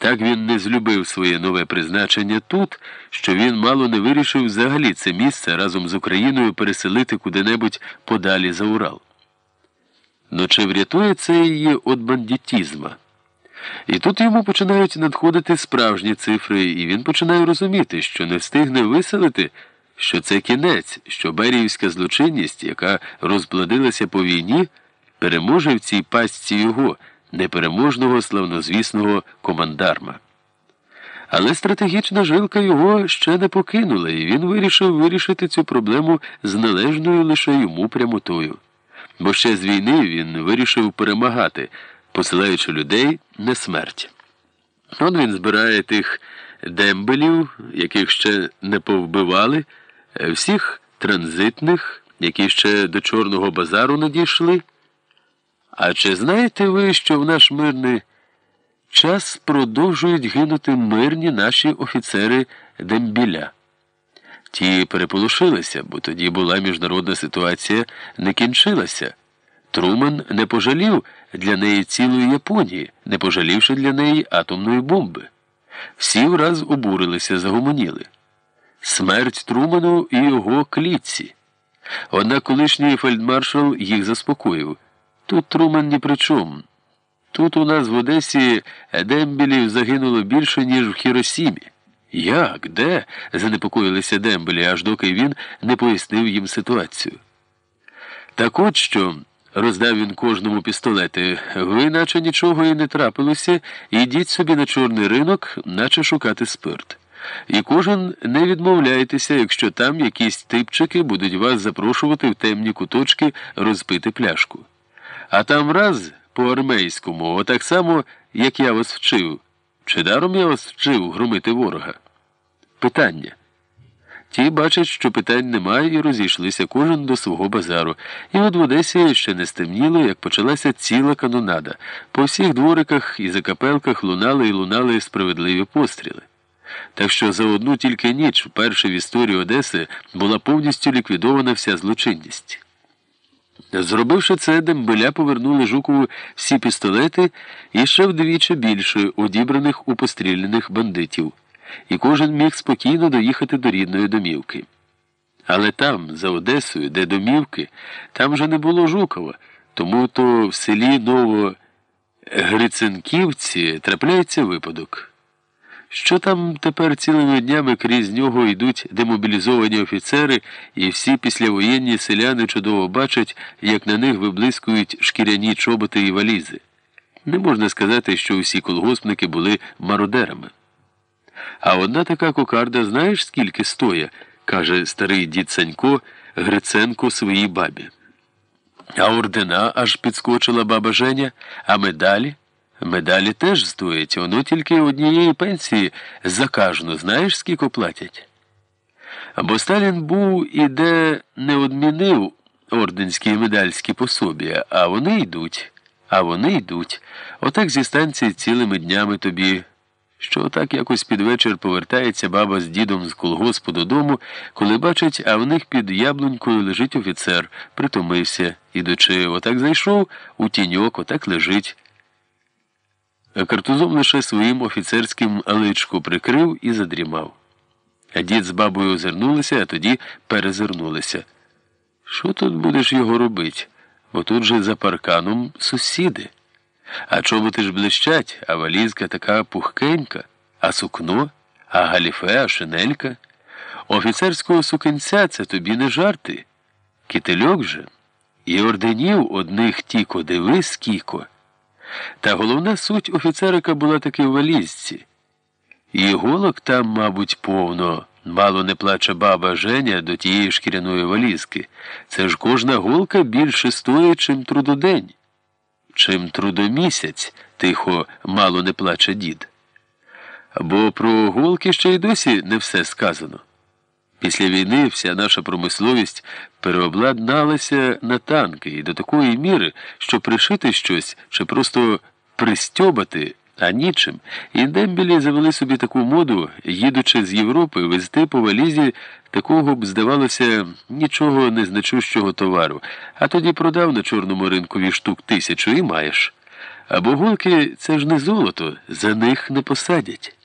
Так він не злюбив своє нове призначення тут, що він мало не вирішив взагалі це місце разом з Україною переселити куди-небудь подалі за Урал. Ну чи врятує це її від бандитізма? І тут йому починають надходити справжні цифри, і він починає розуміти, що не встигне виселити, що це кінець, що беріївська злочинність, яка розплодилася по війні, переможе в цій пастці його непереможного славнозвісного командарма. Але стратегічна жилка його ще не покинула, і він вирішив вирішити цю проблему з належною лише йому прямотою. Бо ще з війни він вирішив перемагати, посилаючи людей на смерть. От він збирає тих дембелів, яких ще не повбивали, всіх транзитних, які ще до Чорного базару надійшли. А чи знаєте ви, що в наш мирний час продовжують гинути мирні наші офіцери дембіля? Ті переполошилися, бо тоді була міжнародна ситуація не кінчилася. Труман не пожалів для неї цілої Японії, не пожалівши для неї атомної бомби. Всі враз обурилися, загомоніли. Смерть Труману і його клітці. Однак колишній фельдмаршал їх заспокоїв. Тут Труман ні при чому. Тут у нас в Одесі дембелів загинуло більше, ніж в Хіросімі. Як? Де? занепокоїлися дембелі, аж доки він не пояснив їм ситуацію. Так от що, роздав він кожному пістолети, ви, наче нічого і не трапилося, ідіть собі на чорний ринок, наче шукати спирт. І кожен не відмовляйтеся, якщо там якісь типчики будуть вас запрошувати в темні куточки розпити пляшку. А там раз по армейському, отак само, як я вас вчив. Чи даром я вас вчив громити ворога? Питання. Ті бачать, що питань немає, і розійшлися кожен до свого базару. І от в Одесі ще не стемніло, як почалася ціла канонада. По всіх двориках і закапелках лунали і лунали справедливі постріли. Так що за одну тільки ніч, вперше в історії Одеси, була повністю ліквідована вся злочинність. Зробивши це, дембеля повернули Жукову всі пістолети і ще вдвічі більше одібраних у постріляних бандитів, і кожен міг спокійно доїхати до рідної домівки. Але там, за Одесою, де домівки, там вже не було Жукова, тому то в селі Новогриценківці трапляється випадок. Що там тепер цілими днями крізь нього йдуть демобілізовані офіцери, і всі післявоєнні селяни чудово бачать, як на них виблискують шкіряні чоботи і валізи. Не можна сказати, що усі колгоспники були мародерами. А одна така кокарда, знаєш, скільки стоя, каже старий дід Санько Гриценко своїй бабі. А ордена аж підскочила баба Женя, а медалі. Медалі теж стоять, воно тільки однієї пенсії закажно, знаєш, скільки платять. Бо Сталін був і де не одмінив орденські і медальські пособія, а вони йдуть, а вони йдуть. Отак зі станції цілими днями тобі, що отак якось під вечір повертається баба з дідом з колгоспу додому, коли бачить, а в них під яблунькою лежить офіцер, притомився, ідучи, отак зайшов у тіньок, отак лежить. Картузом лише своїм офіцерським личку прикрив і задрімав. А дід з бабою озирнулися, а тоді перезирнулися. Що тут будеш його робити? Бо тут же за парканом сусіди. А чоботи ж блищать, а валізка така пухкенька, а сукно, а галіфе, а шинелька. Офіцерського сукенця це тобі не жарти. Кительок же. І орденів одних тіко диви скіко. Та головна суть офіцерика була таки в валізці. І голок там, мабуть, повно, мало не плаче баба Женя до тієї шкіряної валізки. Це ж кожна голка більше стоїть, чим трудодень. Чим трудомісяць, тихо, мало не плаче дід. Бо про голки ще й досі не все сказано. Після війни вся наша промисловість переобладналася на танки і до такої міри, що пришити щось чи просто пристьобати, а нічим, і дембілі завели собі таку моду, їдучи з Європи, везти по валізі такого б, здавалося, нічого незначущого товару, а тоді продав на чорному ринкові штук тисячу і маєш. А бугулки це ж не золото, за них не посадять.